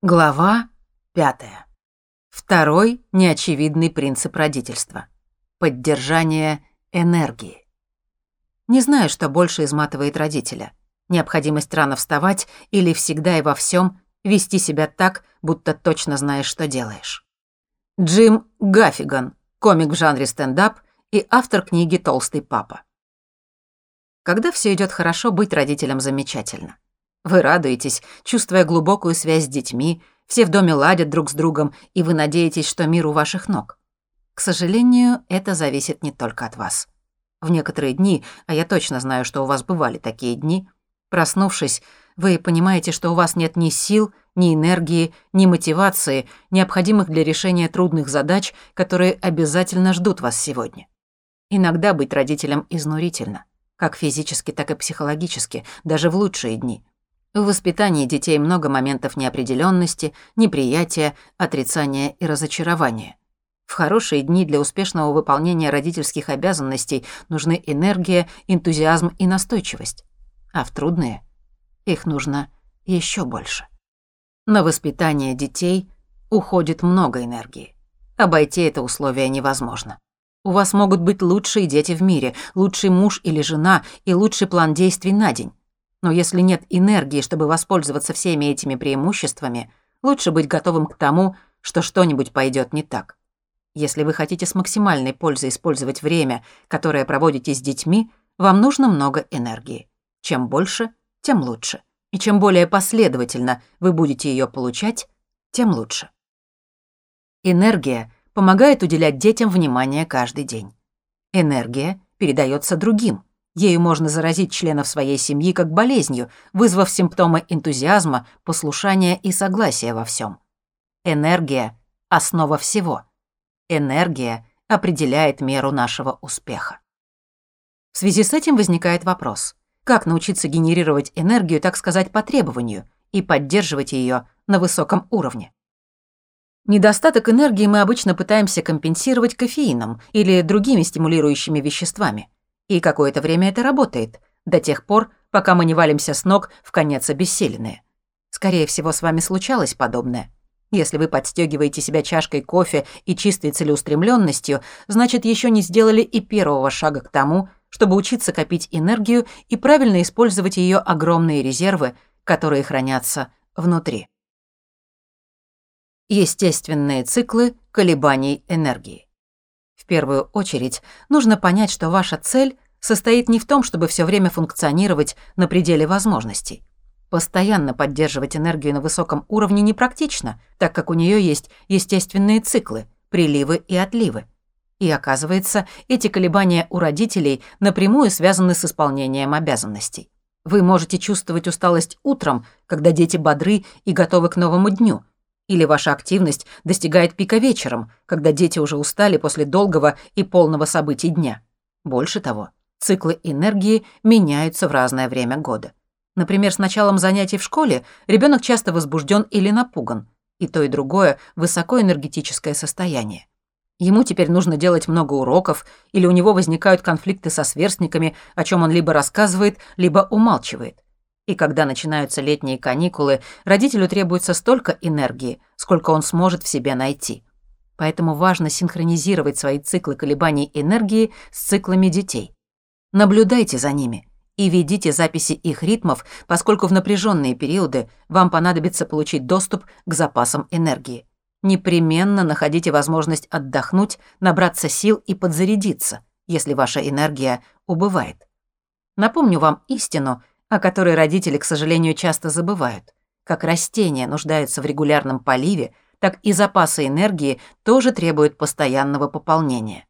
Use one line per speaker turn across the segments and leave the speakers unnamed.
Глава пятая. Второй неочевидный принцип родительства. Поддержание энергии. Не знаю, что больше изматывает родителя. Необходимость рано вставать или всегда и во всем вести себя так, будто точно знаешь, что делаешь. Джим Гаффиган, комик в жанре стендап и автор книги «Толстый папа». Когда все идет хорошо, быть родителем замечательно. Вы радуетесь, чувствуя глубокую связь с детьми, все в доме ладят друг с другом, и вы надеетесь, что мир у ваших ног. К сожалению, это зависит не только от вас. В некоторые дни, а я точно знаю, что у вас бывали такие дни, проснувшись, вы понимаете, что у вас нет ни сил, ни энергии, ни мотивации, необходимых для решения трудных задач, которые обязательно ждут вас сегодня. Иногда быть родителем изнурительно, как физически, так и психологически, даже в лучшие дни. В воспитании детей много моментов неопределенности, неприятия, отрицания и разочарования. В хорошие дни для успешного выполнения родительских обязанностей нужны энергия, энтузиазм и настойчивость. А в трудные их нужно еще больше. На воспитание детей уходит много энергии. Обойти это условие невозможно. У вас могут быть лучшие дети в мире, лучший муж или жена и лучший план действий на день. Но если нет энергии, чтобы воспользоваться всеми этими преимуществами, лучше быть готовым к тому, что что-нибудь пойдет не так. Если вы хотите с максимальной пользой использовать время, которое проводите с детьми, вам нужно много энергии. Чем больше, тем лучше. И чем более последовательно вы будете ее получать, тем лучше. Энергия помогает уделять детям внимание каждый день. Энергия передается другим. Ею можно заразить членов своей семьи как болезнью, вызвав симптомы энтузиазма, послушания и согласия во всем. Энергия — основа всего. Энергия определяет меру нашего успеха. В связи с этим возникает вопрос, как научиться генерировать энергию, так сказать, по требованию, и поддерживать ее на высоком уровне? Недостаток энергии мы обычно пытаемся компенсировать кофеином или другими стимулирующими веществами – и какое-то время это работает, до тех пор, пока мы не валимся с ног в конец обессиленные. Скорее всего, с вами случалось подобное. Если вы подстегиваете себя чашкой кофе и чистой целеустремленностью, значит, еще не сделали и первого шага к тому, чтобы учиться копить энергию и правильно использовать ее огромные резервы, которые хранятся внутри. Естественные циклы колебаний энергии первую очередь нужно понять, что ваша цель состоит не в том, чтобы все время функционировать на пределе возможностей. Постоянно поддерживать энергию на высоком уровне непрактично, так как у нее есть естественные циклы, приливы и отливы. И оказывается, эти колебания у родителей напрямую связаны с исполнением обязанностей. Вы можете чувствовать усталость утром, когда дети бодры и готовы к новому дню, или ваша активность достигает пика вечером, когда дети уже устали после долгого и полного событий дня. Больше того, циклы энергии меняются в разное время года. Например, с началом занятий в школе ребенок часто возбужден или напуган, и то и другое – высокоэнергетическое состояние. Ему теперь нужно делать много уроков, или у него возникают конфликты со сверстниками, о чем он либо рассказывает, либо умалчивает. И когда начинаются летние каникулы, родителю требуется столько энергии, сколько он сможет в себе найти. Поэтому важно синхронизировать свои циклы колебаний энергии с циклами детей. Наблюдайте за ними и ведите записи их ритмов, поскольку в напряженные периоды вам понадобится получить доступ к запасам энергии. Непременно находите возможность отдохнуть, набраться сил и подзарядиться, если ваша энергия убывает. Напомню вам истину, о которой родители, к сожалению, часто забывают. Как растения нуждаются в регулярном поливе, так и запасы энергии тоже требуют постоянного пополнения.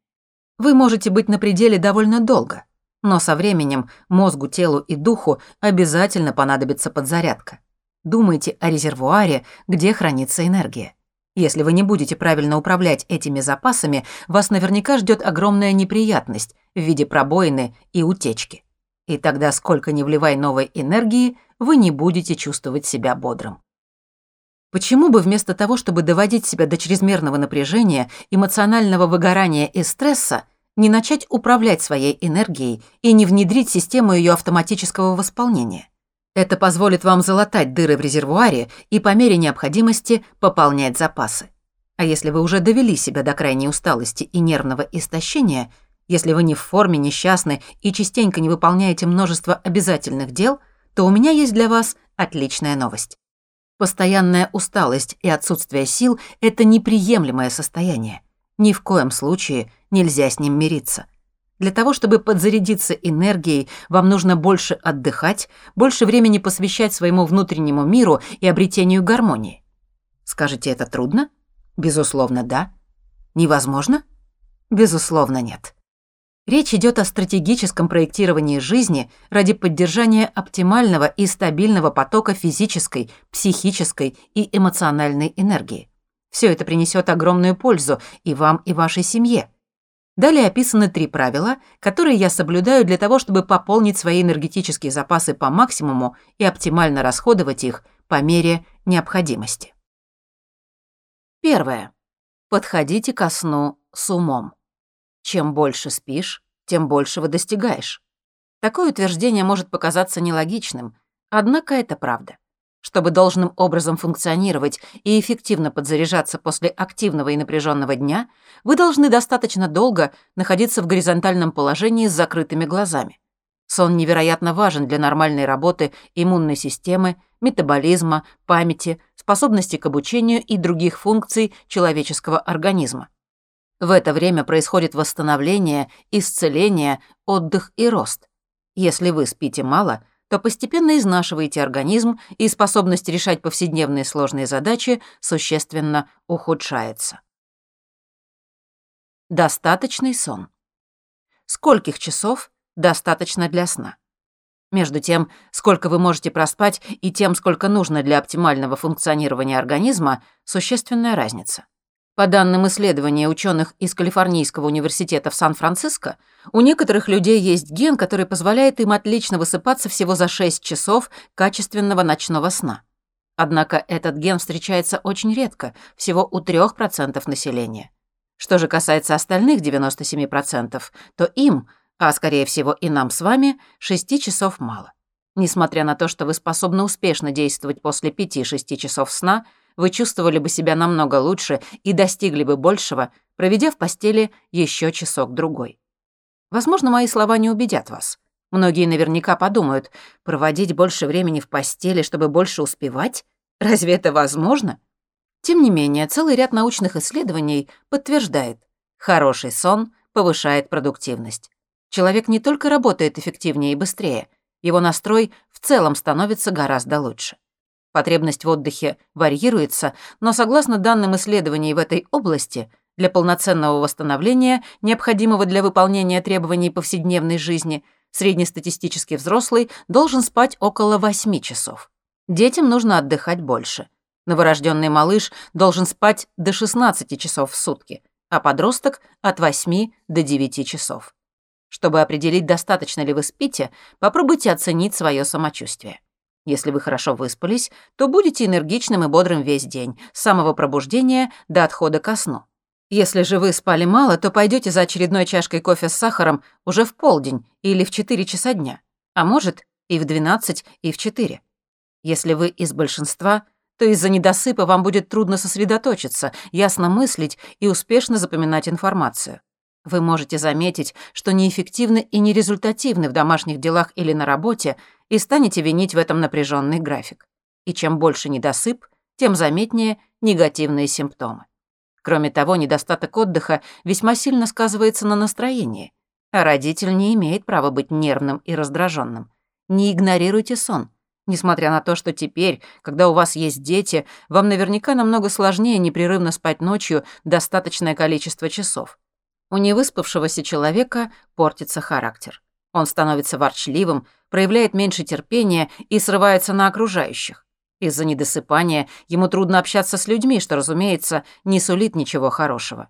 Вы можете быть на пределе довольно долго, но со временем мозгу, телу и духу обязательно понадобится подзарядка. Думайте о резервуаре, где хранится энергия. Если вы не будете правильно управлять этими запасами, вас наверняка ждет огромная неприятность в виде пробоины и утечки. И тогда, сколько ни вливай новой энергии, вы не будете чувствовать себя бодрым. Почему бы вместо того, чтобы доводить себя до чрезмерного напряжения, эмоционального выгорания и стресса, не начать управлять своей энергией и не внедрить систему ее автоматического восполнения? Это позволит вам залатать дыры в резервуаре и по мере необходимости пополнять запасы. А если вы уже довели себя до крайней усталости и нервного истощения, если вы не в форме, несчастны и частенько не выполняете множество обязательных дел, то у меня есть для вас отличная новость. Постоянная усталость и отсутствие сил – это неприемлемое состояние. Ни в коем случае нельзя с ним мириться. Для того, чтобы подзарядиться энергией, вам нужно больше отдыхать, больше времени посвящать своему внутреннему миру и обретению гармонии. Скажете, это трудно? Безусловно, да. Невозможно? Безусловно, нет. Речь идет о стратегическом проектировании жизни ради поддержания оптимального и стабильного потока физической, психической и эмоциональной энергии. Все это принесет огромную пользу и вам, и вашей семье. Далее описаны три правила, которые я соблюдаю для того, чтобы пополнить свои энергетические запасы по максимуму и оптимально расходовать их по мере необходимости. Первое. Подходите ко сну с умом. Чем больше спишь, тем большего достигаешь. Такое утверждение может показаться нелогичным, однако это правда. Чтобы должным образом функционировать и эффективно подзаряжаться после активного и напряженного дня, вы должны достаточно долго находиться в горизонтальном положении с закрытыми глазами. Сон невероятно важен для нормальной работы иммунной системы, метаболизма, памяти, способности к обучению и других функций человеческого организма. В это время происходит восстановление, исцеление, отдых и рост. Если вы спите мало – то постепенно изнашиваете организм, и способность решать повседневные сложные задачи существенно ухудшается. Достаточный сон. Скольких часов достаточно для сна? Между тем, сколько вы можете проспать, и тем, сколько нужно для оптимального функционирования организма, существенная разница. По данным исследования ученых из Калифорнийского университета в Сан-Франциско, у некоторых людей есть ген, который позволяет им отлично высыпаться всего за 6 часов качественного ночного сна. Однако этот ген встречается очень редко, всего у 3% населения. Что же касается остальных 97%, то им, а скорее всего и нам с вами, 6 часов мало. Несмотря на то, что вы способны успешно действовать после 5-6 часов сна – вы чувствовали бы себя намного лучше и достигли бы большего, проведя в постели еще часок-другой. Возможно, мои слова не убедят вас. Многие наверняка подумают, проводить больше времени в постели, чтобы больше успевать? Разве это возможно? Тем не менее, целый ряд научных исследований подтверждает, хороший сон повышает продуктивность. Человек не только работает эффективнее и быстрее, его настрой в целом становится гораздо лучше. Потребность в отдыхе варьируется, но согласно данным исследований в этой области, для полноценного восстановления, необходимого для выполнения требований повседневной жизни, среднестатистический взрослый должен спать около 8 часов. Детям нужно отдыхать больше. Новорожденный малыш должен спать до 16 часов в сутки, а подросток — от 8 до 9 часов. Чтобы определить, достаточно ли вы спите, попробуйте оценить свое самочувствие. Если вы хорошо выспались, то будете энергичным и бодрым весь день, с самого пробуждения до отхода ко сну. Если же вы спали мало, то пойдете за очередной чашкой кофе с сахаром уже в полдень или в 4 часа дня, а может и в 12, и в 4. Если вы из большинства, то из-за недосыпа вам будет трудно сосредоточиться, ясно мыслить и успешно запоминать информацию. Вы можете заметить, что неэффективны и нерезультативны в домашних делах или на работе, и станете винить в этом напряженный график. И чем больше недосып, тем заметнее негативные симптомы. Кроме того, недостаток отдыха весьма сильно сказывается на настроении, а родитель не имеет права быть нервным и раздраженным. Не игнорируйте сон. Несмотря на то, что теперь, когда у вас есть дети, вам наверняка намного сложнее непрерывно спать ночью достаточное количество часов. У невыспавшегося человека портится характер. Он становится ворчливым, проявляет меньше терпения и срывается на окружающих. Из-за недосыпания ему трудно общаться с людьми, что, разумеется, не сулит ничего хорошего.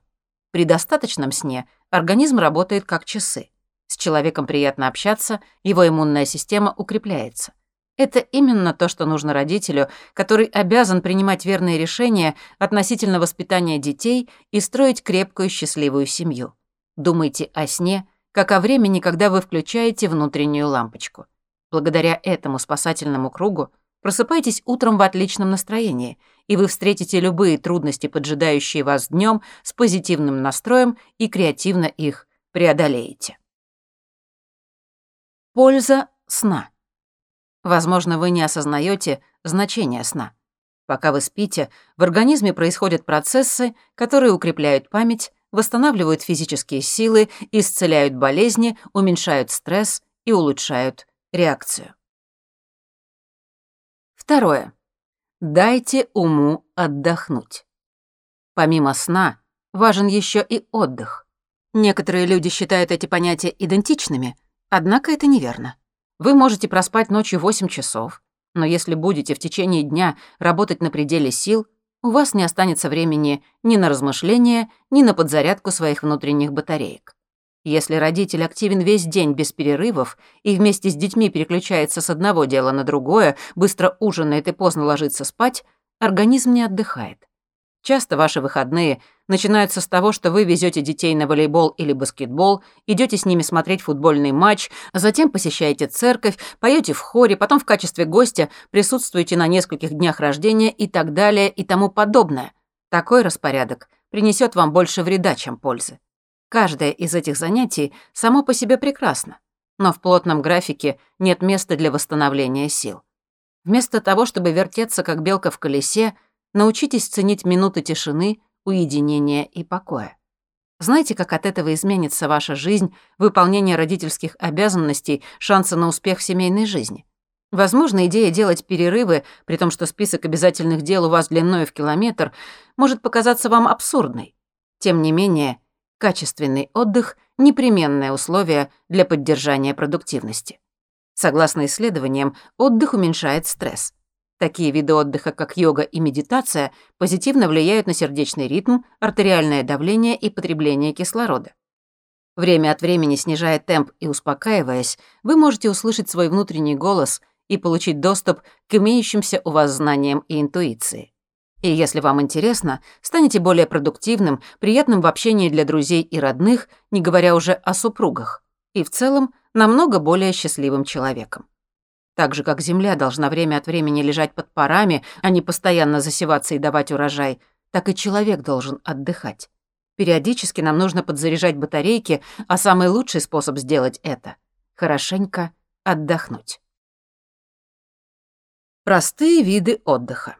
При достаточном сне организм работает как часы. С человеком приятно общаться, его иммунная система укрепляется. Это именно то, что нужно родителю, который обязан принимать верные решения относительно воспитания детей и строить крепкую счастливую семью. Думайте о сне – как о времени, когда вы включаете внутреннюю лампочку. Благодаря этому спасательному кругу просыпайтесь утром в отличном настроении, и вы встретите любые трудности, поджидающие вас днем, с позитивным настроем и креативно их преодолеете. Польза сна. Возможно, вы не осознаете значение сна. Пока вы спите, в организме происходят процессы, которые укрепляют память, восстанавливают физические силы, исцеляют болезни, уменьшают стресс и улучшают реакцию. Второе. Дайте уму отдохнуть. Помимо сна, важен еще и отдых. Некоторые люди считают эти понятия идентичными, однако это неверно. Вы можете проспать ночью 8 часов, но если будете в течение дня работать на пределе сил, у вас не останется времени ни на размышления, ни на подзарядку своих внутренних батареек. Если родитель активен весь день без перерывов и вместе с детьми переключается с одного дела на другое, быстро ужинает и поздно ложится спать, организм не отдыхает. Часто ваши выходные начинаются с того, что вы везете детей на волейбол или баскетбол, идете с ними смотреть футбольный матч, затем посещаете церковь, поете в хоре, потом в качестве гостя присутствуете на нескольких днях рождения и так далее и тому подобное. Такой распорядок принесет вам больше вреда, чем пользы. Каждое из этих занятий само по себе прекрасно, но в плотном графике нет места для восстановления сил. Вместо того, чтобы вертеться, как белка в колесе, научитесь ценить минуты тишины, уединения и покоя. Знаете, как от этого изменится ваша жизнь, выполнение родительских обязанностей, шансы на успех в семейной жизни? Возможно, идея делать перерывы, при том, что список обязательных дел у вас длиной в километр, может показаться вам абсурдной. Тем не менее, качественный отдых – непременное условие для поддержания продуктивности. Согласно исследованиям, отдых уменьшает стресс. Такие виды отдыха, как йога и медитация, позитивно влияют на сердечный ритм, артериальное давление и потребление кислорода. Время от времени снижая темп и успокаиваясь, вы можете услышать свой внутренний голос и получить доступ к имеющимся у вас знаниям и интуиции. И если вам интересно, станете более продуктивным, приятным в общении для друзей и родных, не говоря уже о супругах, и в целом намного более счастливым человеком. Так же, как земля должна время от времени лежать под парами, а не постоянно засеваться и давать урожай, так и человек должен отдыхать. Периодически нам нужно подзаряжать батарейки, а самый лучший способ сделать это — хорошенько отдохнуть. Простые виды отдыха.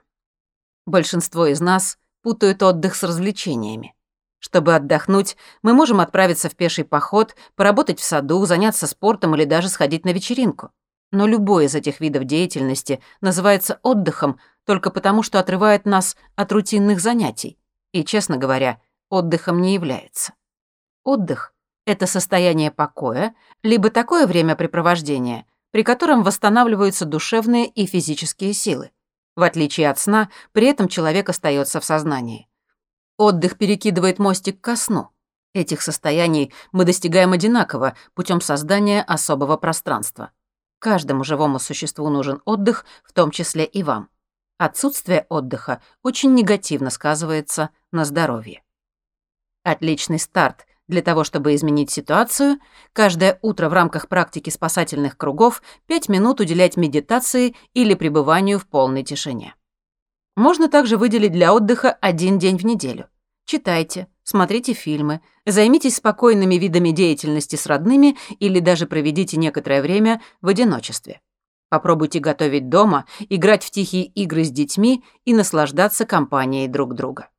Большинство из нас путают отдых с развлечениями. Чтобы отдохнуть, мы можем отправиться в пеший поход, поработать в саду, заняться спортом или даже сходить на вечеринку. Но любой из этих видов деятельности называется отдыхом только потому, что отрывает нас от рутинных занятий и, честно говоря, отдыхом не является. Отдых — это состояние покоя, либо такое времяпрепровождение, при котором восстанавливаются душевные и физические силы. В отличие от сна, при этом человек остается в сознании. Отдых перекидывает мостик ко сну. Этих состояний мы достигаем одинаково путем создания особого пространства. Каждому живому существу нужен отдых, в том числе и вам. Отсутствие отдыха очень негативно сказывается на здоровье. Отличный старт для того, чтобы изменить ситуацию, каждое утро в рамках практики спасательных кругов 5 минут уделять медитации или пребыванию в полной тишине. Можно также выделить для отдыха один день в неделю. Читайте, смотрите фильмы, займитесь спокойными видами деятельности с родными или даже проведите некоторое время в одиночестве. Попробуйте готовить дома, играть в тихие игры с детьми и наслаждаться компанией друг друга.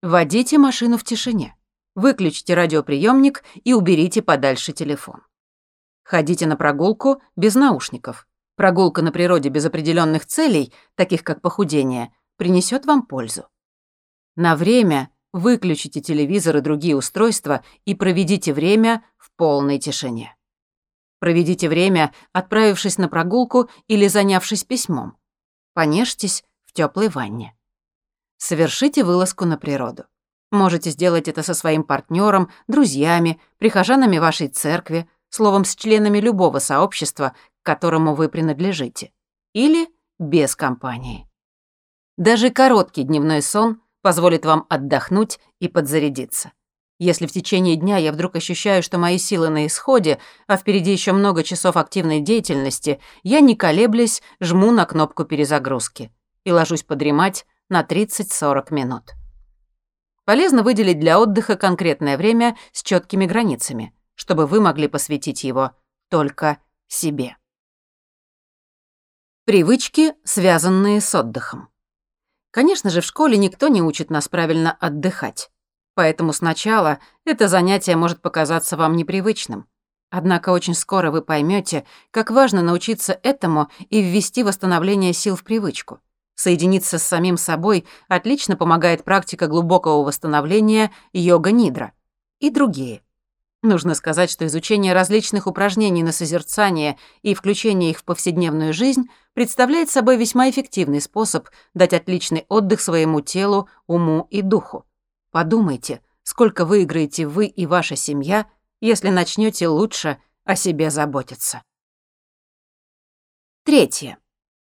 Водите машину в тишине. Выключите радиоприемник и уберите подальше телефон. Ходите на прогулку без наушников. Прогулка на природе без определенных целей, таких как похудение, принесет вам пользу. На время Выключите телевизор и другие устройства и проведите время в полной тишине. Проведите время, отправившись на прогулку или занявшись письмом. Понежьтесь в теплой ванне. Совершите вылазку на природу. Можете сделать это со своим партнером, друзьями, прихожанами вашей церкви, словом, с членами любого сообщества, к которому вы принадлежите. Или без компании. Даже короткий дневной сон позволит вам отдохнуть и подзарядиться. Если в течение дня я вдруг ощущаю, что мои силы на исходе, а впереди еще много часов активной деятельности, я, не колеблясь, жму на кнопку перезагрузки и ложусь подремать на 30-40 минут. Полезно выделить для отдыха конкретное время с четкими границами, чтобы вы могли посвятить его только себе. Привычки, связанные с отдыхом. Конечно же, в школе никто не учит нас правильно отдыхать. Поэтому сначала это занятие может показаться вам непривычным. Однако очень скоро вы поймете, как важно научиться этому и ввести восстановление сил в привычку. Соединиться с самим собой отлично помогает практика глубокого восстановления йога-нидра и другие. Нужно сказать, что изучение различных упражнений на созерцание и включение их в повседневную жизнь представляет собой весьма эффективный способ дать отличный отдых своему телу, уму и духу. Подумайте, сколько выиграете вы и ваша семья, если начнете лучше о себе заботиться. Третье.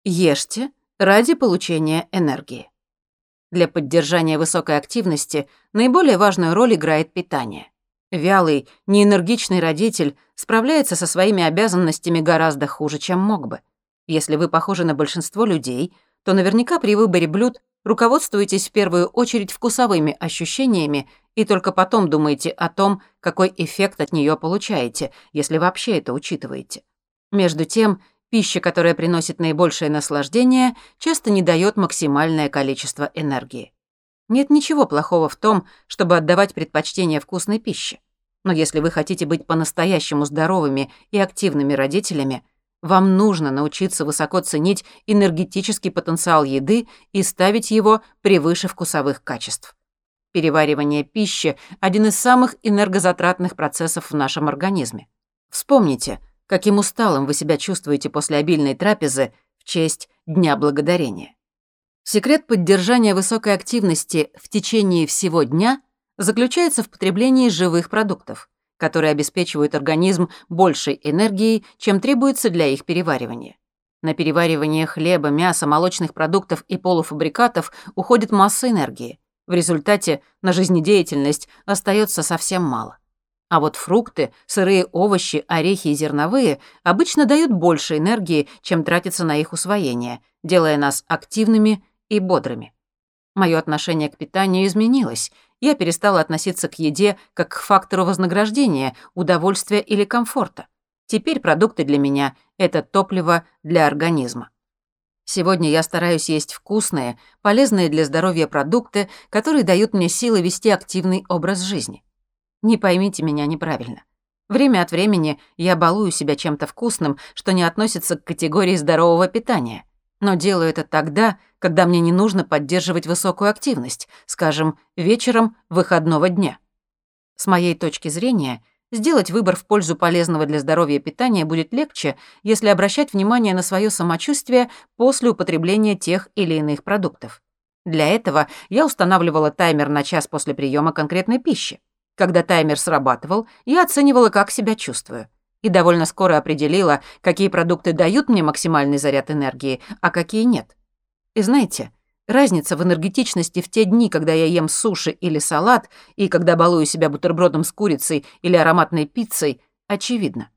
Ешьте ради получения энергии. Для поддержания высокой активности наиболее важную роль играет питание. Вялый, неэнергичный родитель справляется со своими обязанностями гораздо хуже, чем мог бы. Если вы похожи на большинство людей, то наверняка при выборе блюд руководствуетесь в первую очередь вкусовыми ощущениями и только потом думаете о том, какой эффект от нее получаете, если вообще это учитываете. Между тем, пища, которая приносит наибольшее наслаждение, часто не дает максимальное количество энергии. Нет ничего плохого в том, чтобы отдавать предпочтение вкусной пище. Но если вы хотите быть по-настоящему здоровыми и активными родителями, вам нужно научиться высоко ценить энергетический потенциал еды и ставить его превыше вкусовых качеств. Переваривание пищи – один из самых энергозатратных процессов в нашем организме. Вспомните, каким усталым вы себя чувствуете после обильной трапезы в честь Дня Благодарения. Секрет поддержания высокой активности в течение всего дня заключается в потреблении живых продуктов которые обеспечивают организм большей энергией, чем требуется для их переваривания. На переваривание хлеба, мяса, молочных продуктов и полуфабрикатов уходит масса энергии. В результате на жизнедеятельность остается совсем мало. А вот фрукты, сырые овощи, орехи и зерновые обычно дают больше энергии, чем тратится на их усвоение, делая нас активными и бодрыми. Моё отношение к питанию изменилось, я перестала относиться к еде как к фактору вознаграждения, удовольствия или комфорта. Теперь продукты для меня — это топливо для организма. Сегодня я стараюсь есть вкусные, полезные для здоровья продукты, которые дают мне силы вести активный образ жизни. Не поймите меня неправильно. Время от времени я балую себя чем-то вкусным, что не относится к категории здорового питания. Но делаю это тогда, когда мне не нужно поддерживать высокую активность, скажем, вечером выходного дня. С моей точки зрения, сделать выбор в пользу полезного для здоровья питания будет легче, если обращать внимание на свое самочувствие после употребления тех или иных продуктов. Для этого я устанавливала таймер на час после приема конкретной пищи. Когда таймер срабатывал, я оценивала, как себя чувствую и довольно скоро определила, какие продукты дают мне максимальный заряд энергии, а какие нет. И знаете, разница в энергетичности в те дни, когда я ем суши или салат, и когда балую себя бутербродом с курицей или ароматной пиццей, очевидна.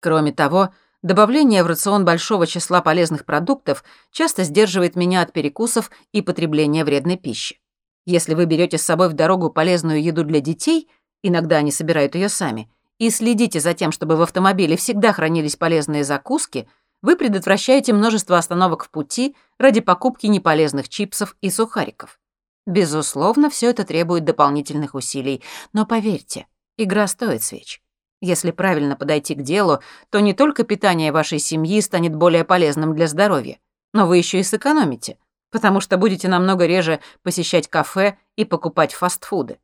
Кроме того, добавление в рацион большого числа полезных продуктов часто сдерживает меня от перекусов и потребления вредной пищи. Если вы берете с собой в дорогу полезную еду для детей, иногда они собирают ее сами, и следите за тем, чтобы в автомобиле всегда хранились полезные закуски, вы предотвращаете множество остановок в пути ради покупки неполезных чипсов и сухариков. Безусловно, все это требует дополнительных усилий, но поверьте, игра стоит свеч. Если правильно подойти к делу, то не только питание вашей семьи станет более полезным для здоровья, но вы еще и сэкономите, потому что будете намного реже посещать кафе и покупать фастфуды.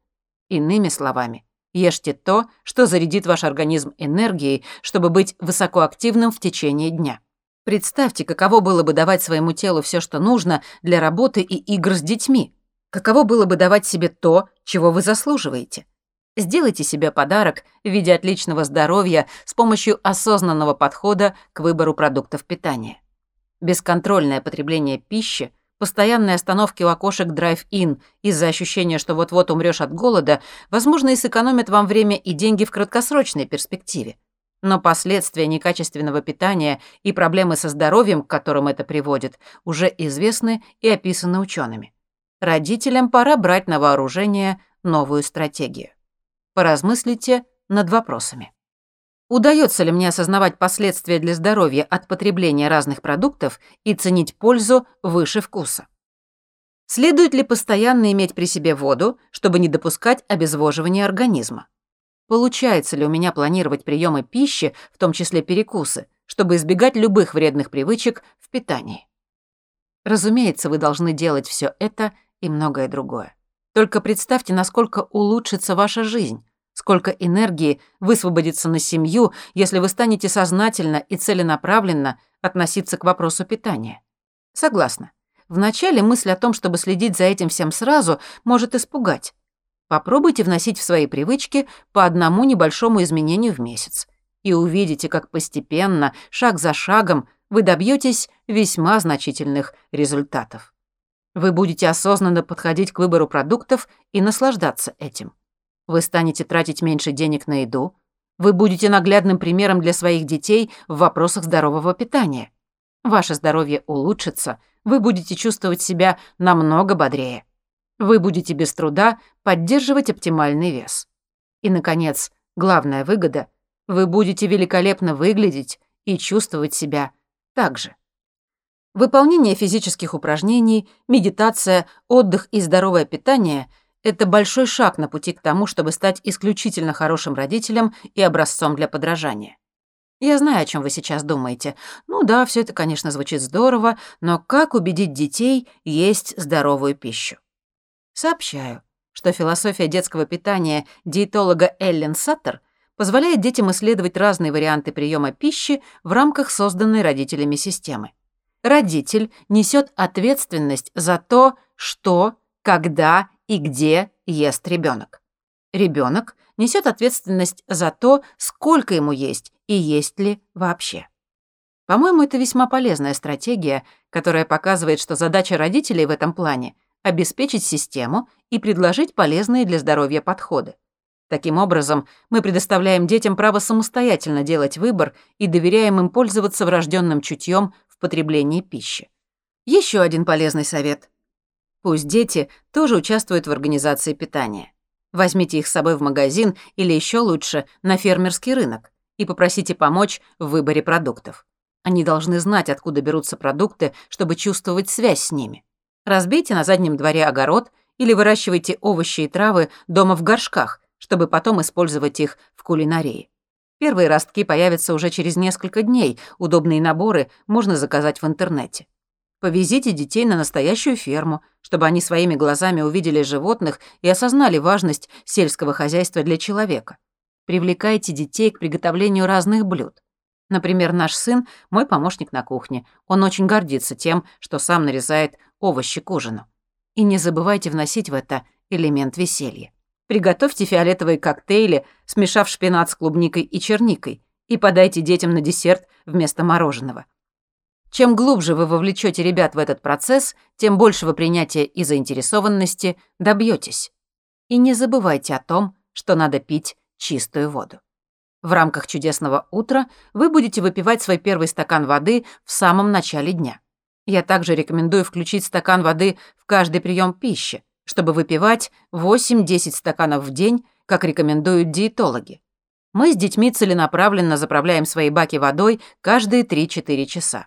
Иными словами, Ешьте то, что зарядит ваш организм энергией, чтобы быть высокоактивным в течение дня. Представьте, каково было бы давать своему телу все, что нужно для работы и игр с детьми. Каково было бы давать себе то, чего вы заслуживаете. Сделайте себе подарок в виде отличного здоровья с помощью осознанного подхода к выбору продуктов питания. Бесконтрольное потребление пищи постоянные остановки у окошек драйв-ин из-за ощущения, что вот-вот умрёшь от голода, возможно, и сэкономят вам время и деньги в краткосрочной перспективе. Но последствия некачественного питания и проблемы со здоровьем, к которым это приводит, уже известны и описаны учеными. Родителям пора брать на вооружение новую стратегию. Поразмыслите над вопросами. Удается ли мне осознавать последствия для здоровья от потребления разных продуктов и ценить пользу выше вкуса? Следует ли постоянно иметь при себе воду, чтобы не допускать обезвоживания организма? Получается ли у меня планировать приемы пищи, в том числе перекусы, чтобы избегать любых вредных привычек в питании? Разумеется, вы должны делать все это и многое другое. Только представьте, насколько улучшится ваша жизнь, Сколько энергии высвободится на семью, если вы станете сознательно и целенаправленно относиться к вопросу питания. Согласна. Вначале мысль о том, чтобы следить за этим всем сразу, может испугать. Попробуйте вносить в свои привычки по одному небольшому изменению в месяц. И увидите, как постепенно, шаг за шагом, вы добьетесь весьма значительных результатов. Вы будете осознанно подходить к выбору продуктов и наслаждаться этим. Вы станете тратить меньше денег на еду. Вы будете наглядным примером для своих детей в вопросах здорового питания. Ваше здоровье улучшится, вы будете чувствовать себя намного бодрее. Вы будете без труда поддерживать оптимальный вес. И, наконец, главная выгода – вы будете великолепно выглядеть и чувствовать себя так же. Выполнение физических упражнений, медитация, отдых и здоровое питание – это большой шаг на пути к тому, чтобы стать исключительно хорошим родителем и образцом для подражания. Я знаю, о чем вы сейчас думаете. Ну да, все это, конечно, звучит здорово, но как убедить детей есть здоровую пищу? Сообщаю, что философия детского питания диетолога Эллен Саттер позволяет детям исследовать разные варианты приема пищи в рамках созданной родителями системы. Родитель несет ответственность за то, что, когда и где ест ребенок. Ребенок несет ответственность за то, сколько ему есть и есть ли вообще. По-моему, это весьма полезная стратегия, которая показывает, что задача родителей в этом плане – обеспечить систему и предложить полезные для здоровья подходы. Таким образом, мы предоставляем детям право самостоятельно делать выбор и доверяем им пользоваться врожденным чутьем в потреблении пищи. Еще один полезный совет. Пусть дети тоже участвуют в организации питания. Возьмите их с собой в магазин или еще лучше на фермерский рынок и попросите помочь в выборе продуктов. Они должны знать, откуда берутся продукты, чтобы чувствовать связь с ними. Разбейте на заднем дворе огород или выращивайте овощи и травы дома в горшках, чтобы потом использовать их в кулинарии. Первые ростки появятся уже через несколько дней, удобные наборы можно заказать в интернете. Повезите детей на настоящую ферму, чтобы они своими глазами увидели животных и осознали важность сельского хозяйства для человека. Привлекайте детей к приготовлению разных блюд. Например, наш сын – мой помощник на кухне. Он очень гордится тем, что сам нарезает овощи к ужину. И не забывайте вносить в это элемент веселья. Приготовьте фиолетовые коктейли, смешав шпинат с клубникой и черникой, и подайте детям на десерт вместо мороженого. Чем глубже вы вовлечете ребят в этот процесс, тем большего принятия и заинтересованности добьетесь. И не забывайте о том, что надо пить чистую воду. В рамках чудесного утра вы будете выпивать свой первый стакан воды в самом начале дня. Я также рекомендую включить стакан воды в каждый прием пищи, чтобы выпивать 8-10 стаканов в день, как рекомендуют диетологи. Мы с детьми целенаправленно заправляем свои баки водой каждые 3-4 часа.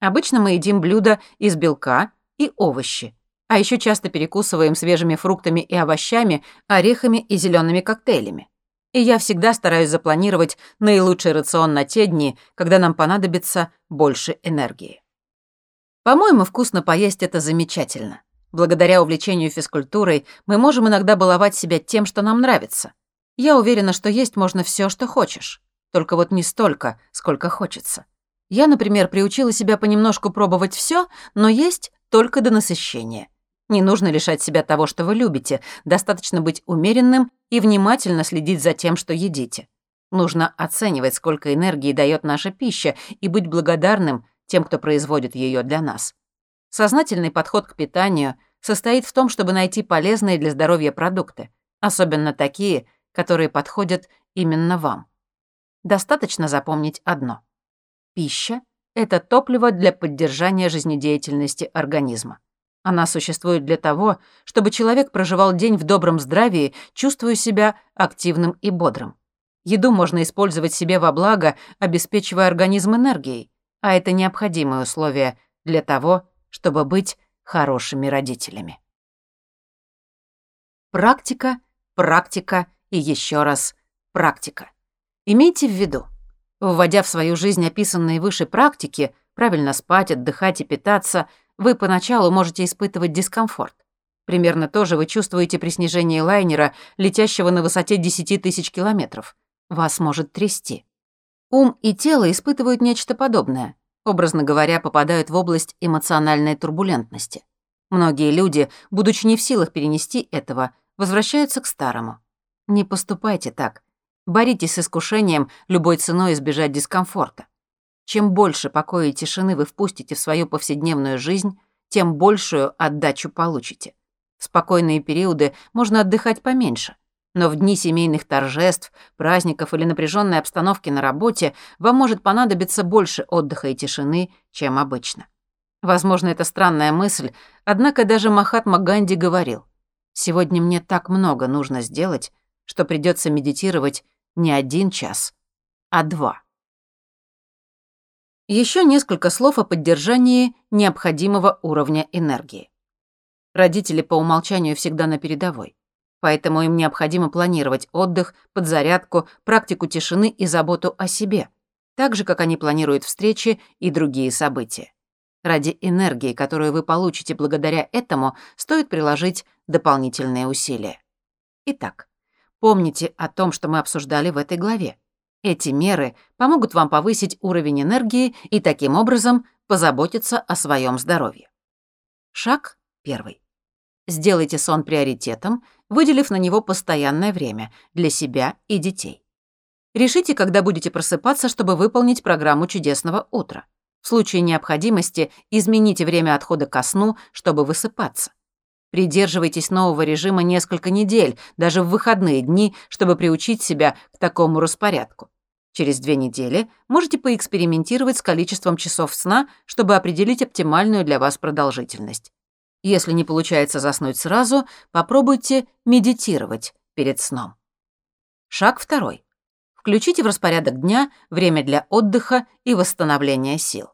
Обычно мы едим блюда из белка и овощи, а еще часто перекусываем свежими фруктами и овощами, орехами и зелеными коктейлями. И я всегда стараюсь запланировать наилучший рацион на те дни, когда нам понадобится больше энергии. По-моему, вкусно поесть – это замечательно. Благодаря увлечению физкультурой мы можем иногда баловать себя тем, что нам нравится. Я уверена, что есть можно все, что хочешь. Только вот не столько, сколько хочется. Я, например, приучила себя понемножку пробовать все, но есть только до насыщения. Не нужно лишать себя того, что вы любите, достаточно быть умеренным и внимательно следить за тем, что едите. Нужно оценивать, сколько энергии дает наша пища, и быть благодарным тем, кто производит ее для нас. Сознательный подход к питанию состоит в том, чтобы найти полезные для здоровья продукты, особенно такие, которые подходят именно вам. Достаточно запомнить одно. Пища — это топливо для поддержания жизнедеятельности организма. Она существует для того, чтобы человек проживал день в добром здравии, чувствуя себя активным и бодрым. Еду можно использовать себе во благо, обеспечивая организм энергией, а это необходимое условие для того, чтобы быть хорошими родителями. Практика, практика и еще раз практика. Имейте в виду, вводя в свою жизнь описанные выше практики, правильно спать, отдыхать и питаться, вы поначалу можете испытывать дискомфорт. Примерно то же вы чувствуете при снижении лайнера, летящего на высоте 10 тысяч километров. Вас может трясти. Ум и тело испытывают нечто подобное. Образно говоря, попадают в область эмоциональной турбулентности. Многие люди, будучи не в силах перенести этого, возвращаются к старому. Не поступайте так. Боритесь с искушением любой ценой избежать дискомфорта. Чем больше покоя и тишины вы впустите в свою повседневную жизнь, тем большую отдачу получите. В спокойные периоды можно отдыхать поменьше, но в дни семейных торжеств, праздников или напряженной обстановки на работе вам может понадобиться больше отдыха и тишины, чем обычно. Возможно, это странная мысль, однако даже Махатма Ганди говорил, «Сегодня мне так много нужно сделать, что придется медитировать не один час, а два». Еще несколько слов о поддержании необходимого уровня энергии. Родители по умолчанию всегда на передовой, поэтому им необходимо планировать отдых, подзарядку, практику тишины и заботу о себе, так же, как они планируют встречи и другие события. Ради энергии, которую вы получите благодаря этому, стоит приложить дополнительные усилия. Итак, помните о том, что мы обсуждали в этой главе. Эти меры помогут вам повысить уровень энергии и таким образом позаботиться о своем здоровье. Шаг первый. Сделайте сон приоритетом, выделив на него постоянное время для себя и детей. Решите, когда будете просыпаться, чтобы выполнить программу чудесного утра. В случае необходимости измените время отхода ко сну, чтобы высыпаться. Придерживайтесь нового режима несколько недель, даже в выходные дни, чтобы приучить себя к такому распорядку. Через две недели можете поэкспериментировать с количеством часов сна, чтобы определить оптимальную для вас продолжительность. Если не получается заснуть сразу, попробуйте медитировать перед сном. Шаг второй. Включите в распорядок дня время для отдыха и восстановления сил.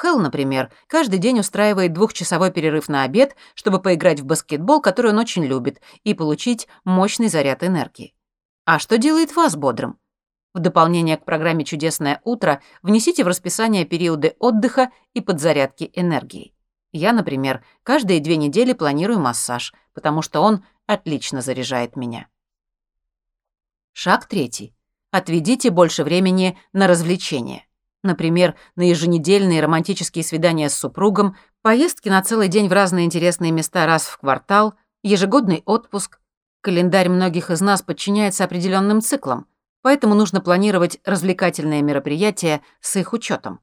Хелл, например, каждый день устраивает двухчасовой перерыв на обед, чтобы поиграть в баскетбол, который он очень любит, и получить мощный заряд энергии. А что делает вас бодрым? В дополнение к программе «Чудесное утро» внесите в расписание периоды отдыха и подзарядки энергией. Я, например, каждые две недели планирую массаж, потому что он отлично заряжает меня. Шаг третий. Отведите больше времени на развлечения. Например, на еженедельные романтические свидания с супругом, поездки на целый день в разные интересные места раз в квартал, ежегодный отпуск. Календарь многих из нас подчиняется определенным циклам, поэтому нужно планировать развлекательные мероприятия с их учетом.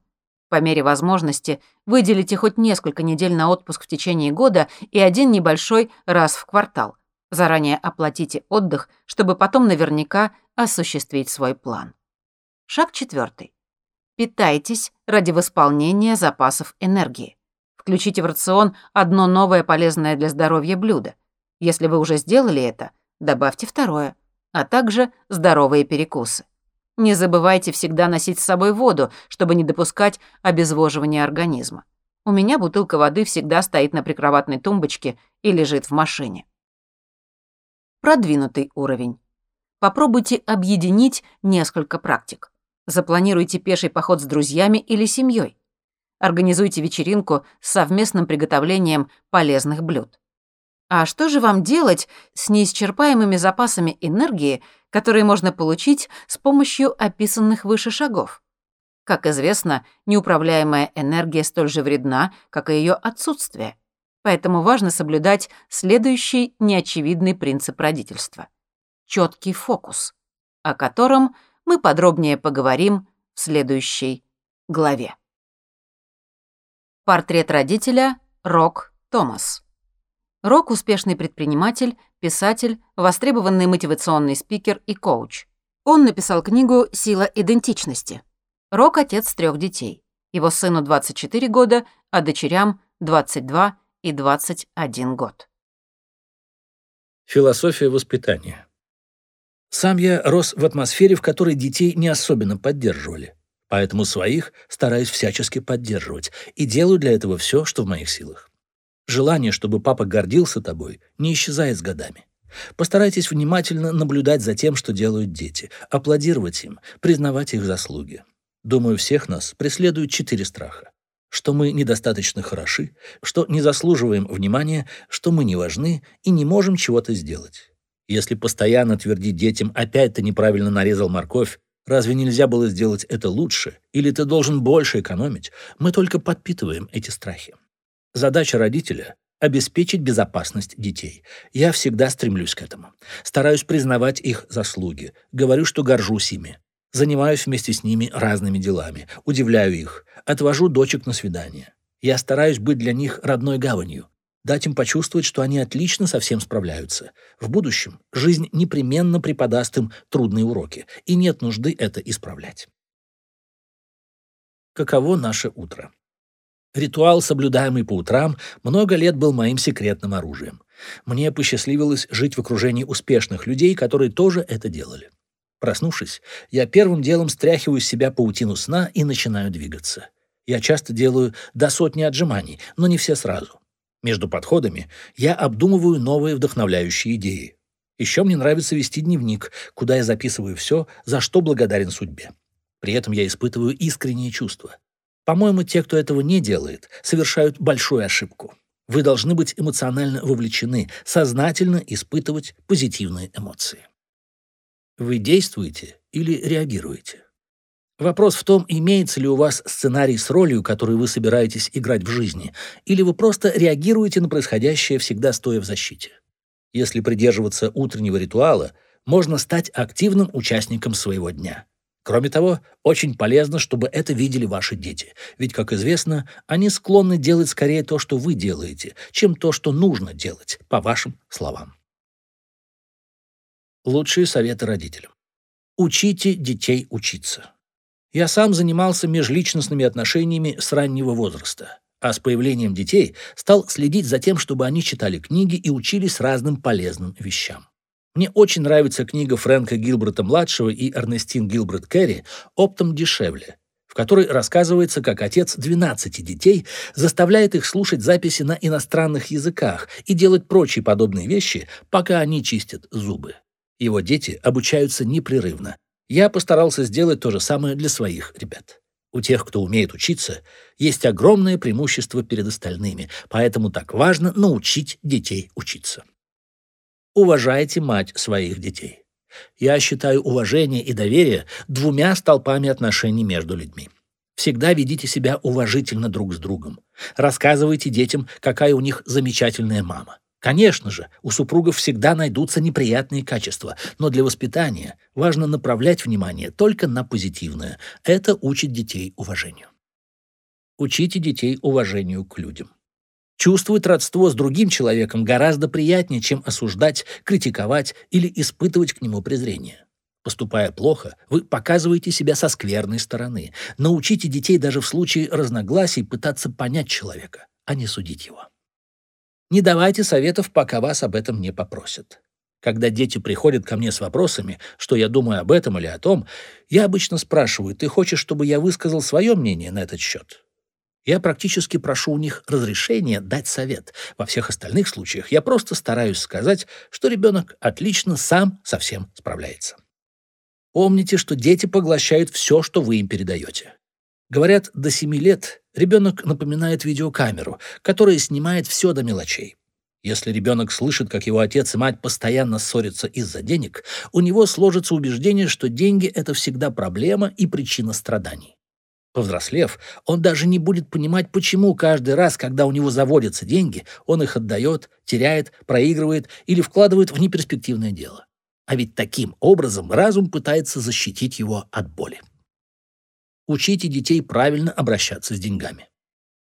По мере возможности выделите хоть несколько недель на отпуск в течение года и один небольшой раз в квартал. Заранее оплатите отдых, чтобы потом наверняка осуществить свой план. Шаг четвертый. Питайтесь ради восполнения запасов энергии. Включите в рацион одно новое полезное для здоровья блюдо. Если вы уже сделали это, добавьте второе, а также здоровые перекусы. Не забывайте всегда носить с собой воду, чтобы не допускать обезвоживания организма. У меня бутылка воды всегда стоит на прикроватной тумбочке и лежит в машине. Продвинутый уровень. Попробуйте объединить несколько практик. Запланируйте пеший поход с друзьями или семьей. Организуйте вечеринку с совместным приготовлением полезных блюд. А что же вам делать с неисчерпаемыми запасами энергии, которые можно получить с помощью описанных выше шагов? Как известно, неуправляемая энергия столь же вредна, как и ее отсутствие. Поэтому важно соблюдать следующий неочевидный принцип родительства. Четкий фокус, о котором – мы подробнее поговорим в следующей главе. Портрет родителя Рок Томас. Рок – успешный предприниматель, писатель, востребованный мотивационный спикер и коуч. Он написал книгу «Сила идентичности». Рок – отец трех детей. Его сыну 24 года, а дочерям 22 и 21 год.
Философия воспитания. Сам я рос в атмосфере, в которой детей не особенно поддерживали. Поэтому своих стараюсь всячески поддерживать и делаю для этого все, что в моих силах. Желание, чтобы папа гордился тобой, не исчезает с годами. Постарайтесь внимательно наблюдать за тем, что делают дети, аплодировать им, признавать их заслуги. Думаю, всех нас преследуют четыре страха. Что мы недостаточно хороши, что не заслуживаем внимания, что мы не важны и не можем чего-то сделать. Если постоянно твердить детям «опять ты неправильно нарезал морковь», Разве нельзя было сделать это лучше? Или ты должен больше экономить? Мы только подпитываем эти страхи. Задача родителя — обеспечить безопасность детей. Я всегда стремлюсь к этому. Стараюсь признавать их заслуги. Говорю, что горжусь ими. Занимаюсь вместе с ними разными делами. Удивляю их. Отвожу дочек на свидание. Я стараюсь быть для них родной гаванью дать им почувствовать, что они отлично со всем справляются. В будущем жизнь непременно преподаст им трудные уроки, и нет нужды это исправлять. Каково наше утро? Ритуал, соблюдаемый по утрам, много лет был моим секретным оружием. Мне посчастливилось жить в окружении успешных людей, которые тоже это делали. Проснувшись, я первым делом стряхиваю с себя паутину сна и начинаю двигаться. Я часто делаю до сотни отжиманий, но не все сразу. Между подходами я обдумываю новые вдохновляющие идеи. Еще мне нравится вести дневник, куда я записываю все, за что благодарен судьбе. При этом я испытываю искренние чувства. По-моему, те, кто этого не делает, совершают большую ошибку. Вы должны быть эмоционально вовлечены, сознательно испытывать позитивные эмоции. Вы действуете или реагируете? Вопрос в том, имеется ли у вас сценарий с ролью, которую вы собираетесь играть в жизни, или вы просто реагируете на происходящее, всегда стоя в защите. Если придерживаться утреннего ритуала, можно стать активным участником своего дня. Кроме того, очень полезно, чтобы это видели ваши дети, ведь, как известно, они склонны делать скорее то, что вы делаете, чем то, что нужно делать, по вашим словам. Лучшие советы родителям. Учите детей учиться. Я сам занимался межличностными отношениями с раннего возраста, а с появлением детей стал следить за тем, чтобы они читали книги и учились разным полезным вещам. Мне очень нравится книга Фрэнка Гилберта-младшего и Эрнестин Гилберт Керри «Оптом дешевле», в которой рассказывается, как отец 12 детей заставляет их слушать записи на иностранных языках и делать прочие подобные вещи, пока они чистят зубы. Его дети обучаются непрерывно, я постарался сделать то же самое для своих ребят. У тех, кто умеет учиться, есть огромное преимущество перед остальными, поэтому так важно научить детей учиться. Уважайте мать своих детей. Я считаю уважение и доверие двумя столпами отношений между людьми. Всегда ведите себя уважительно друг с другом. Рассказывайте детям, какая у них замечательная мама. Конечно же, у супругов всегда найдутся неприятные качества, но для воспитания важно направлять внимание только на позитивное. Это учит детей уважению. Учите детей уважению к людям. Чувствовать родство с другим человеком гораздо приятнее, чем осуждать, критиковать или испытывать к нему презрение. Поступая плохо, вы показываете себя со скверной стороны. Научите детей даже в случае разногласий пытаться понять человека, а не судить его. Не давайте советов, пока вас об этом не попросят. Когда дети приходят ко мне с вопросами, что я думаю об этом или о том, я обычно спрашиваю, ты хочешь, чтобы я высказал свое мнение на этот счет? Я практически прошу у них разрешения дать совет. Во всех остальных случаях я просто стараюсь сказать, что ребенок отлично сам со всем справляется. Помните, что дети поглощают все, что вы им передаете. Говорят, до 7 лет ребенок напоминает видеокамеру, которая снимает все до мелочей. Если ребенок слышит, как его отец и мать постоянно ссорятся из-за денег, у него сложится убеждение, что деньги — это всегда проблема и причина страданий. Повзрослев, он даже не будет понимать, почему каждый раз, когда у него заводятся деньги, он их отдает, теряет, проигрывает или вкладывает в неперспективное дело. А ведь таким образом разум пытается защитить его от боли. Учите детей правильно обращаться с деньгами.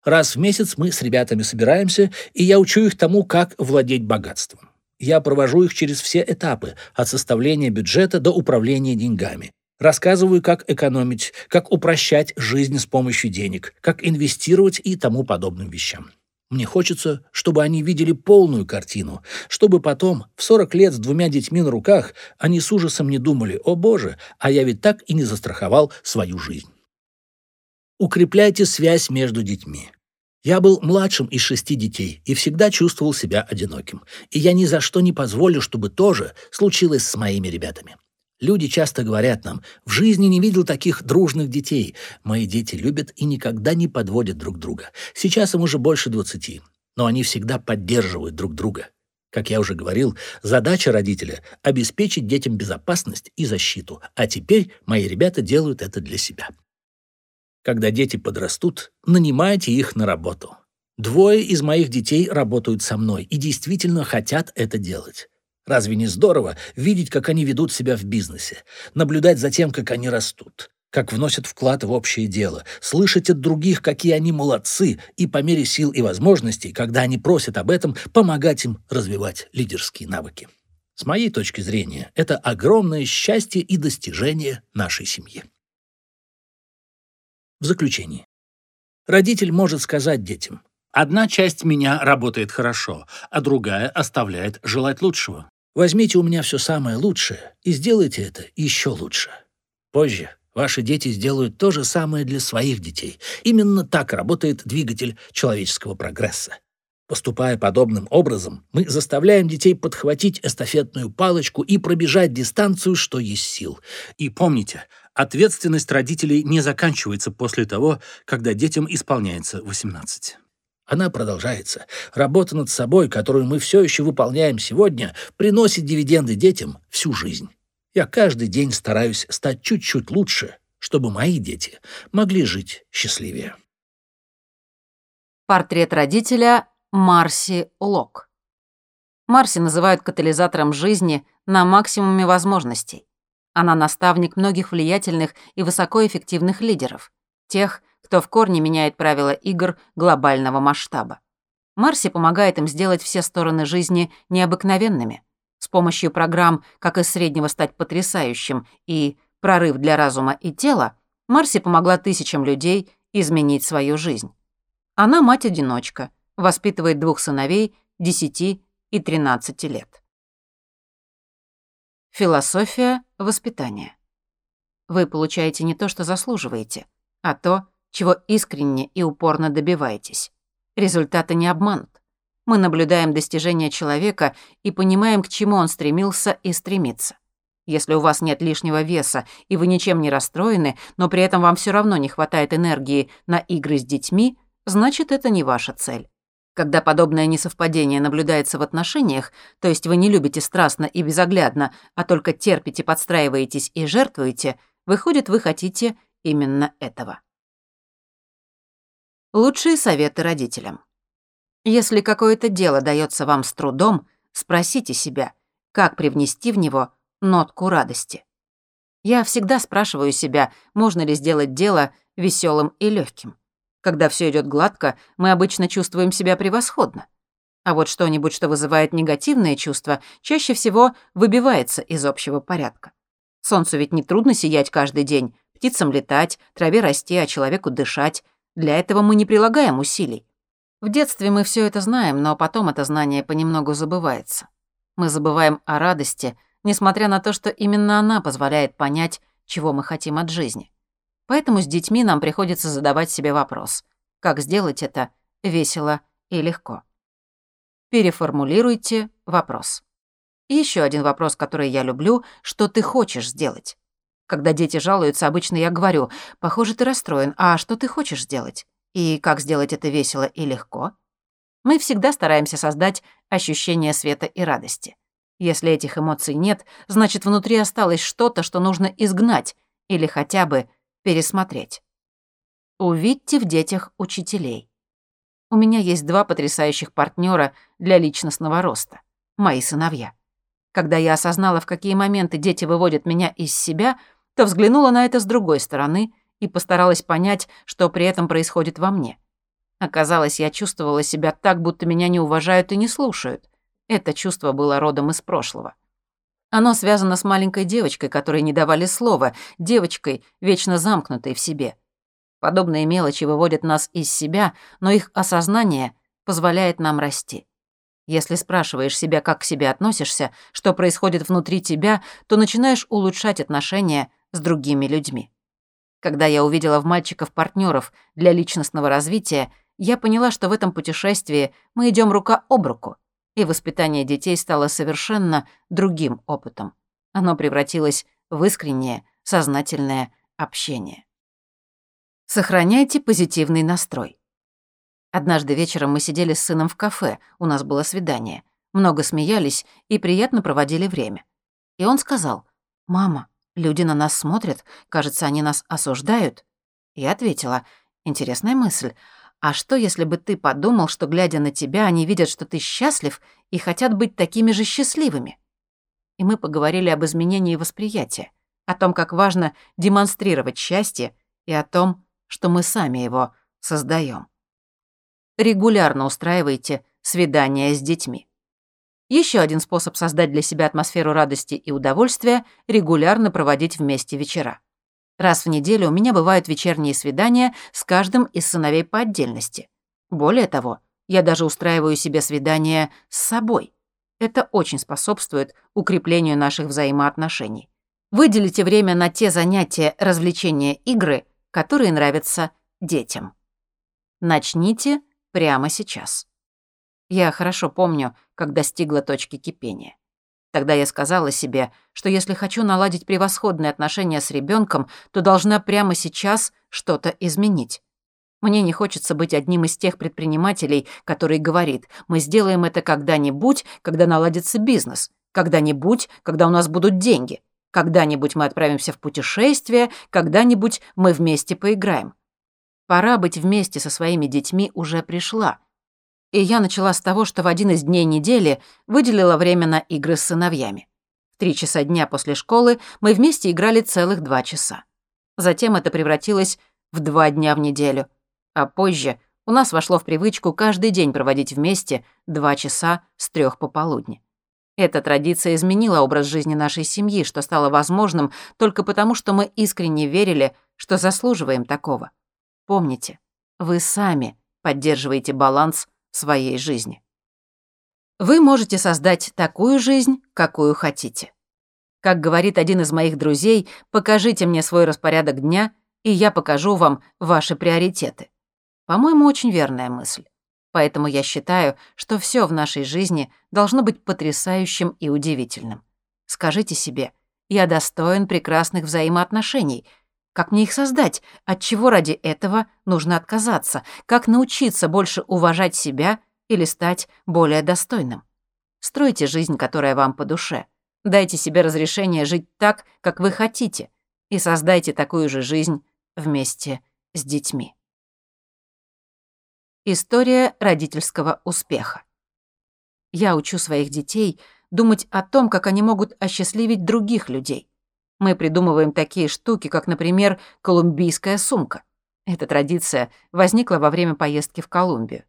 Раз в месяц мы с ребятами собираемся, и я учу их тому, как владеть богатством. Я провожу их через все этапы, от составления бюджета до управления деньгами. Рассказываю, как экономить, как упрощать жизнь с помощью денег, как инвестировать и тому подобным вещам. Мне хочется, чтобы они видели полную картину, чтобы потом, в 40 лет с двумя детьми на руках, они с ужасом не думали «О боже, а я ведь так и не застраховал свою жизнь». Укрепляйте связь между детьми. Я был младшим из шести детей и всегда чувствовал себя одиноким. И я ни за что не позволю, чтобы то же случилось с моими ребятами. Люди часто говорят нам, в жизни не видел таких дружных детей. Мои дети любят и никогда не подводят друг друга. Сейчас им уже больше двадцати, но они всегда поддерживают друг друга. Как я уже говорил, задача родителя — обеспечить детям безопасность и защиту, а теперь мои ребята делают это для себя. Когда дети подрастут, нанимайте их на работу. Двое из моих детей работают со мной и действительно хотят это делать. Разве не здорово видеть, как они ведут себя в бизнесе, наблюдать за тем, как они растут, как вносят вклад в общее дело, слышать от других, какие они молодцы, и по мере сил и возможностей, когда они просят об этом, помогать им развивать лидерские навыки. С моей точки зрения, это огромное счастье и достижение нашей семьи. В заключение. Родитель может сказать детям, Одна часть меня работает хорошо, а другая оставляет желать лучшего. Возьмите у меня все самое лучшее и сделайте это еще лучше. Позже ваши дети сделают то же самое для своих детей. Именно так работает двигатель человеческого прогресса. Поступая подобным образом, мы заставляем детей подхватить эстафетную палочку и пробежать дистанцию, что есть сил. И помните, ответственность родителей не заканчивается после того, когда детям исполняется 18. Она продолжается. Работа над собой, которую мы все еще выполняем сегодня, приносит дивиденды детям всю жизнь. Я каждый день стараюсь стать чуть-чуть лучше, чтобы мои дети могли жить счастливее.
Портрет родителя Марси Лок. Марси называют катализатором жизни на максимуме возможностей. Она наставник многих влиятельных и высокоэффективных лидеров, тех, кто в корне меняет правила игр глобального масштаба. Марси помогает им сделать все стороны жизни необыкновенными. С помощью программ «Как из среднего стать потрясающим» и «Прорыв для разума и тела» Марси помогла тысячам людей изменить свою жизнь. Она мать-одиночка, воспитывает двух сыновей 10 и 13 лет. Философия воспитания. Вы получаете не то, что заслуживаете, а то, чего искренне и упорно добиваетесь. Результаты не обманут. Мы наблюдаем достижения человека и понимаем, к чему он стремился и стремится. Если у вас нет лишнего веса и вы ничем не расстроены, но при этом вам все равно не хватает энергии на игры с детьми, значит, это не ваша цель. Когда подобное несовпадение наблюдается в отношениях, то есть вы не любите страстно и безоглядно, а только терпите, подстраиваетесь и жертвуете, выходит, вы хотите именно этого. Лучшие советы родителям. Если какое-то дело дается вам с трудом, спросите себя, как привнести в него нотку радости. Я всегда спрашиваю себя, можно ли сделать дело веселым и легким. Когда все идет гладко, мы обычно чувствуем себя превосходно. А вот что-нибудь, что вызывает негативные чувства, чаще всего выбивается из общего порядка. Солнцу ведь не трудно сиять каждый день, птицам летать, траве расти, а человеку дышать. Для этого мы не прилагаем усилий. В детстве мы все это знаем, но потом это знание понемногу забывается. Мы забываем о радости, несмотря на то, что именно она позволяет понять, чего мы хотим от жизни. Поэтому с детьми нам приходится задавать себе вопрос, как сделать это весело и легко. Переформулируйте вопрос. И еще один вопрос, который я люблю, что ты хочешь сделать? Когда дети жалуются, обычно я говорю, «Похоже, ты расстроен, а что ты хочешь сделать? И как сделать это весело и легко?» Мы всегда стараемся создать ощущение света и радости. Если этих эмоций нет, значит, внутри осталось что-то, что нужно изгнать или хотя бы пересмотреть. Увидьте в детях учителей. У меня есть два потрясающих партнера для личностного роста. Мои сыновья. Когда я осознала, в какие моменты дети выводят меня из себя — то взглянула на это с другой стороны и постаралась понять, что при этом происходит во мне. Оказалось, я чувствовала себя так, будто меня не уважают и не слушают. Это чувство было родом из прошлого. Оно связано с маленькой девочкой, которой не давали слова, девочкой, вечно замкнутой в себе. Подобные мелочи выводят нас из себя, но их осознание позволяет нам расти. Если спрашиваешь себя, как к себе относишься, что происходит внутри тебя, то начинаешь улучшать отношения с другими людьми. Когда я увидела в мальчиков партнеров для личностного развития, я поняла, что в этом путешествии мы идем рука об руку, и воспитание детей стало совершенно другим опытом. Оно превратилось в искреннее, сознательное общение. Сохраняйте позитивный настрой. Однажды вечером мы сидели с сыном в кафе, у нас было свидание. Много смеялись и приятно проводили время. И он сказал, «Мама, люди на нас смотрят, кажется, они нас осуждают». Я ответила, «Интересная мысль. А что, если бы ты подумал, что, глядя на тебя, они видят, что ты счастлив и хотят быть такими же счастливыми?» И мы поговорили об изменении восприятия, о том, как важно демонстрировать счастье и о том, что мы сами его создаем регулярно устраивайте свидания с детьми. Еще один способ создать для себя атмосферу радости и удовольствия – регулярно проводить вместе вечера. Раз в неделю у меня бывают вечерние свидания с каждым из сыновей по отдельности. Более того, я даже устраиваю себе свидания с собой. Это очень способствует укреплению наших взаимоотношений. Выделите время на те занятия, развлечения, игры, которые нравятся детям. Начните Прямо сейчас. Я хорошо помню, как достигла точки кипения. Тогда я сказала себе, что если хочу наладить превосходные отношения с ребенком, то должна прямо сейчас что-то изменить. Мне не хочется быть одним из тех предпринимателей, который говорит, мы сделаем это когда-нибудь, когда наладится бизнес, когда-нибудь, когда у нас будут деньги, когда-нибудь мы отправимся в путешествие, когда-нибудь мы вместе поиграем. Пора быть вместе со своими детьми уже пришла. И я начала с того, что в один из дней недели выделила время на игры с сыновьями. В три часа дня после школы мы вместе играли целых два часа. Затем это превратилось в два дня в неделю. А позже у нас вошло в привычку каждый день проводить вместе два часа с трех пополудни. Эта традиция изменила образ жизни нашей семьи, что стало возможным только потому, что мы искренне верили, что заслуживаем такого. Помните, вы сами поддерживаете баланс своей жизни. Вы можете создать такую жизнь, какую хотите. Как говорит один из моих друзей, покажите мне свой распорядок дня, и я покажу вам ваши приоритеты. По-моему, очень верная мысль. Поэтому я считаю, что все в нашей жизни должно быть потрясающим и удивительным. Скажите себе, я достоин прекрасных взаимоотношений — как мне их создать? От чего ради этого нужно отказаться? Как научиться больше уважать себя или стать более достойным? Стройте жизнь, которая вам по душе. Дайте себе разрешение жить так, как вы хотите, и создайте такую же жизнь вместе с детьми. История родительского успеха. Я учу своих детей думать о том, как они могут осчастливить других людей. Мы придумываем такие штуки, как, например, колумбийская сумка. Эта традиция возникла во время поездки в Колумбию.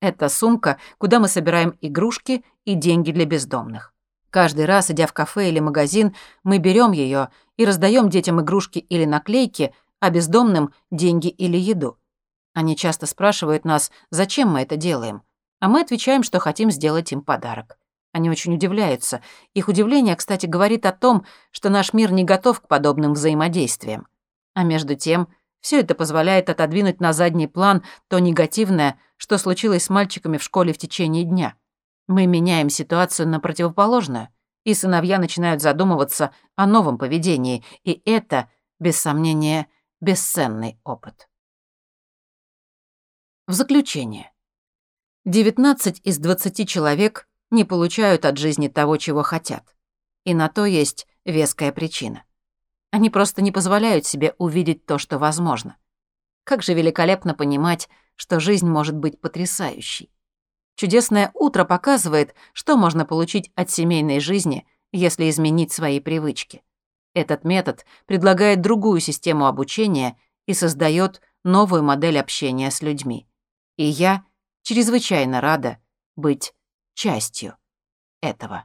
Это сумка, куда мы собираем игрушки и деньги для бездомных. Каждый раз, идя в кафе или магазин, мы берем ее и раздаем детям игрушки или наклейки, а бездомным – деньги или еду. Они часто спрашивают нас, зачем мы это делаем, а мы отвечаем, что хотим сделать им подарок. Они очень удивляются. Их удивление, кстати, говорит о том, что наш мир не готов к подобным взаимодействиям. А между тем, все это позволяет отодвинуть на задний план то негативное, что случилось с мальчиками в школе в течение дня. Мы меняем ситуацию на противоположную, и сыновья начинают задумываться о новом поведении, и это, без сомнения, бесценный опыт. В заключение. 19 из 20 человек не получают от жизни того, чего хотят. И на то есть веская причина. Они просто не позволяют себе увидеть то, что возможно. Как же великолепно понимать, что жизнь может быть потрясающей. Чудесное утро показывает, что можно получить от семейной жизни, если изменить свои привычки. Этот метод предлагает другую систему обучения и создает новую модель общения с людьми. И я чрезвычайно рада быть частью этого.